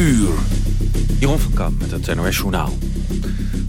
uur. Jeroen van met het NOS Journaal.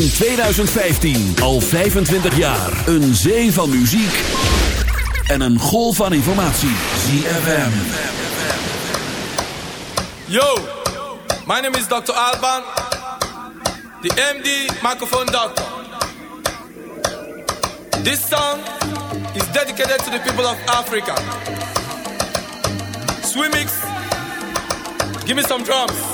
In 2015 al 25 jaar. Een zee van muziek en een golf van informatie. ZFM. Yo, my name is Dr. Alban, the MD microphone doctor. This song is dedicated to the people of Africa. Swimmix, give me some drums.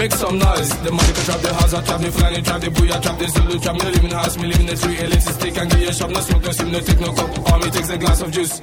Make some noise. The money can trap the house, I trap the flying, trap the booyah, trap the Zulu, trap me live in the house, me live in the tree, elixir stick and give you a shop, no smoke, no steam, no take no cup. All me takes a glass of juice.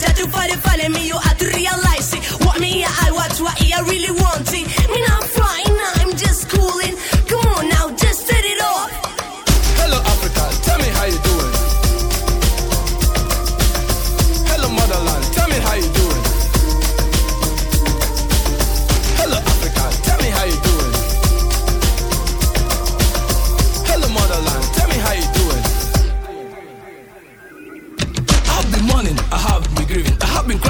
That you it funny, me, you have to realize it. What me, I watch, what I really want it. Me not flying, I'm just cooling. Come on now, just set it off. Hello, Africa, tell me how you doing. Hello, motherland, tell me how you doing. Hello, Africa, tell me how you doing. Hello, motherland, tell me how you doing. I've been mourning, I have been grieving,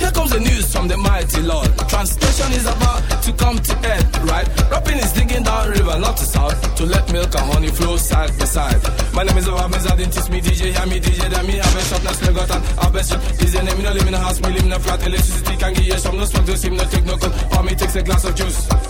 Here comes the news from the mighty Lord. Translation is about to come to end, right? Rapping is digging down river, not to south, to let milk and honey flow side by side. My name is Obama, I didn't teach me DJ, hear me DJ, then me have a shop, now still got an have a shop. Is the name, me no live in a house, me live in a flat, electricity can give you some, no smoke, no steam, no take no cold, for me takes a glass of juice.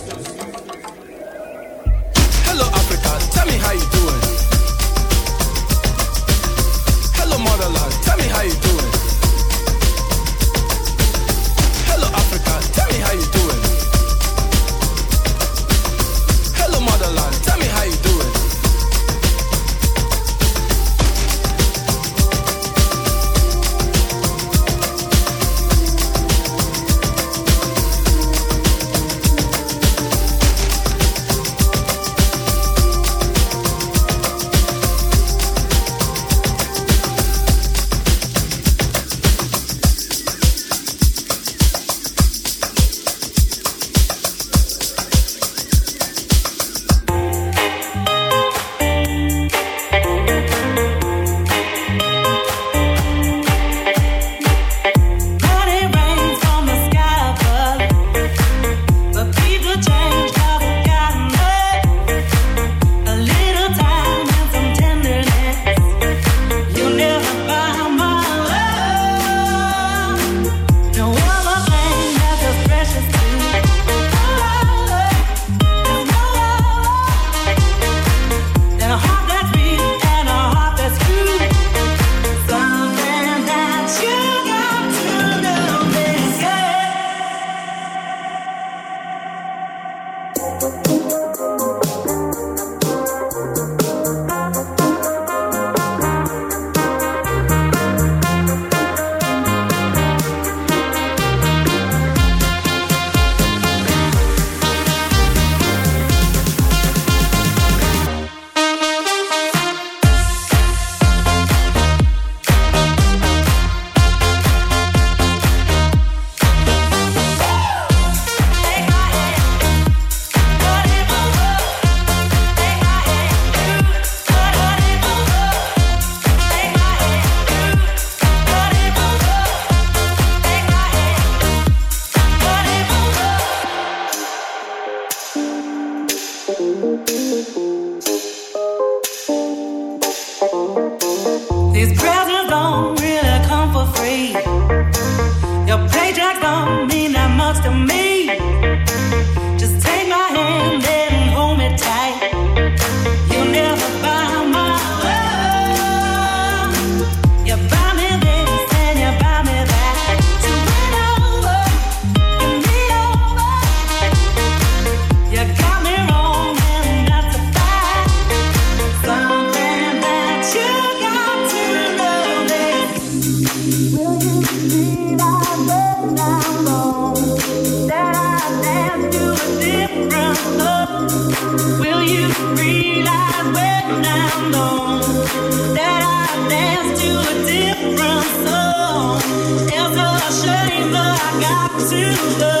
till the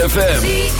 ZFM.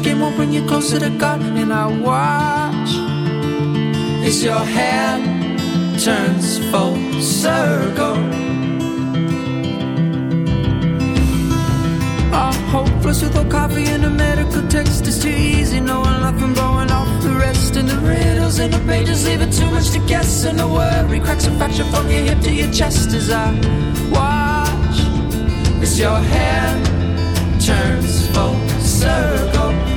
skin won't bring you closer to God. And I watch as your hand turns full circle. Our hopeless with no coffee and a medical text is too easy. Knowing nothing, blowing off the rest. And the riddles and the pages leaving too much to guess. And the worry cracks a fracture from your hip to your chest as I watch as your hand turns full circle.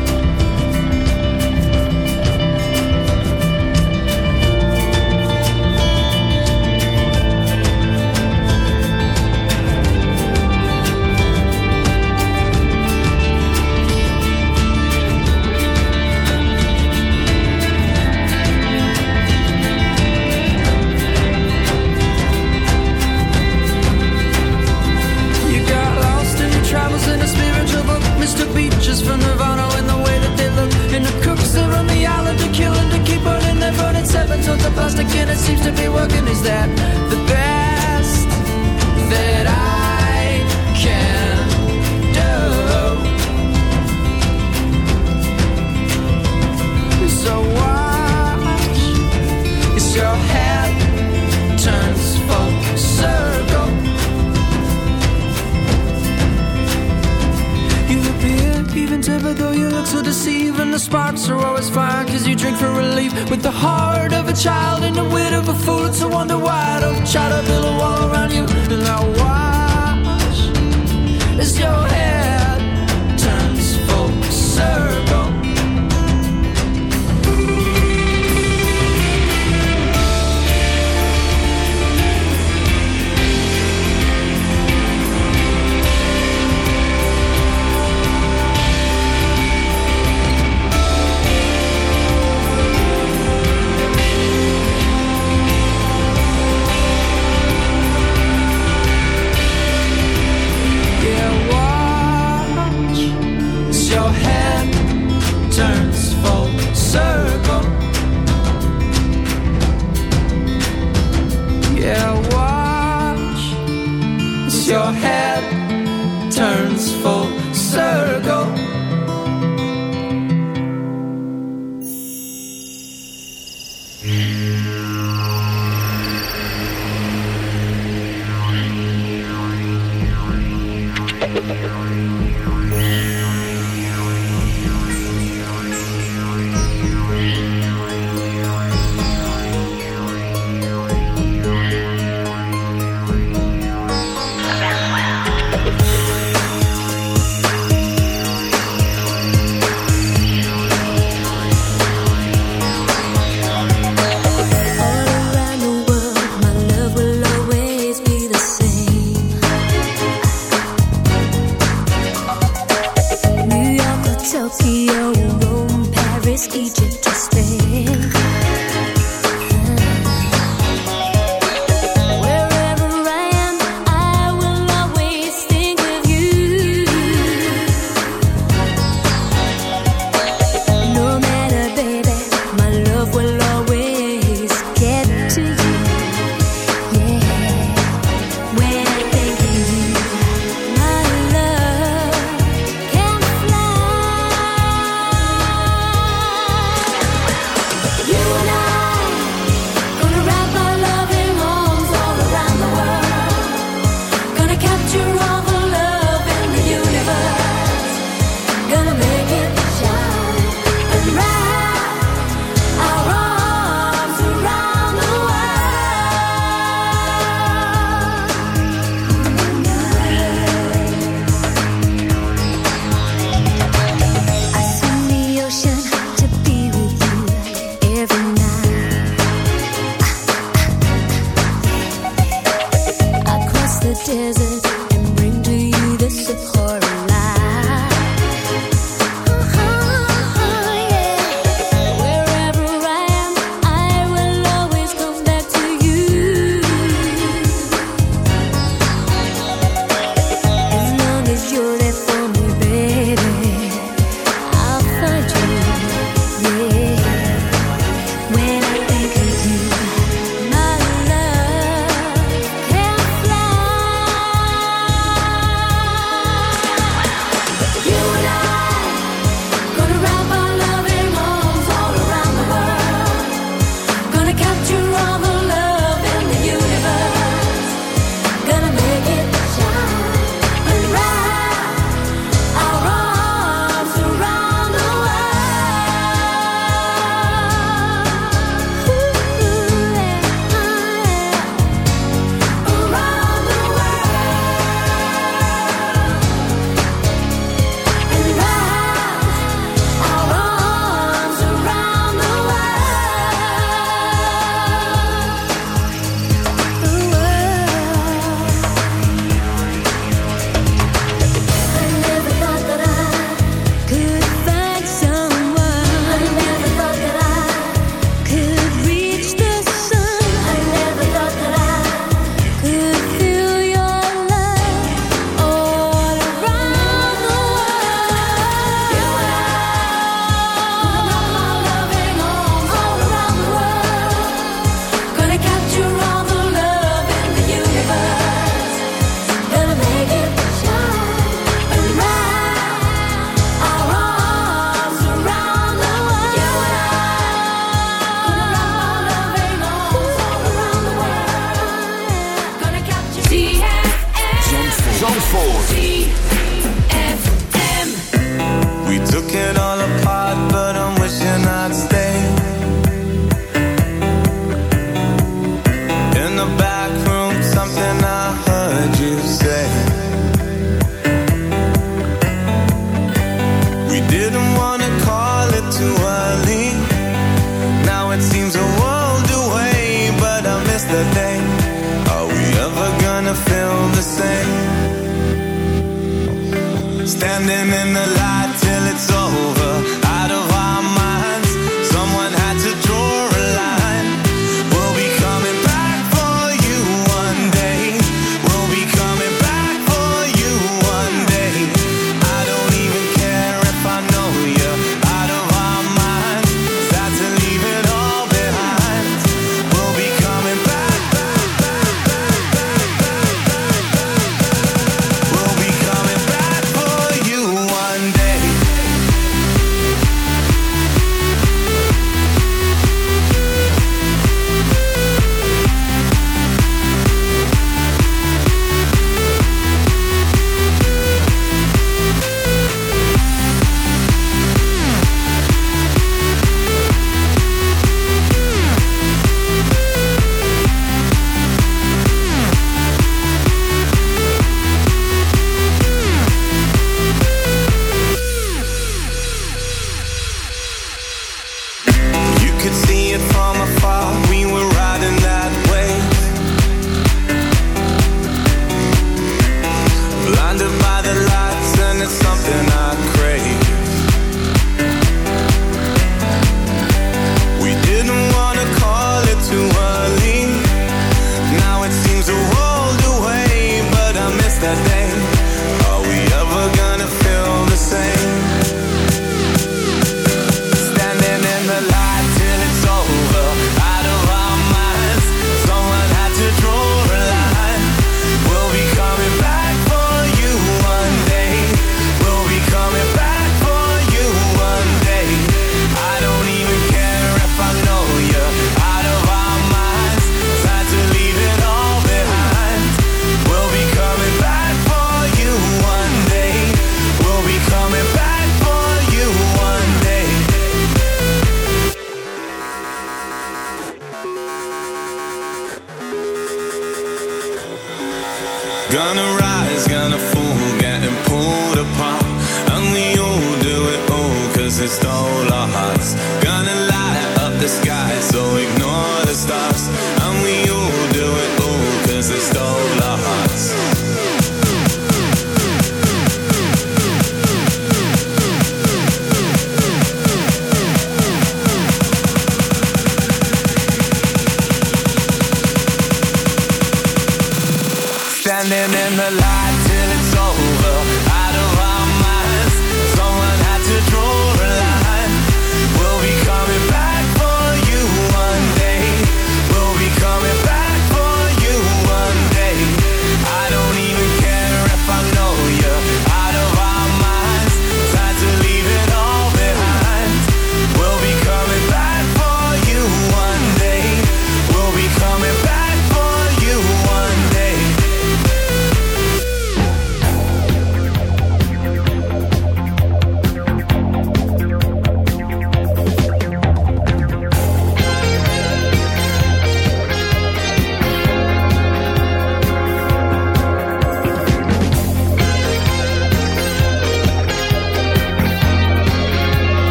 All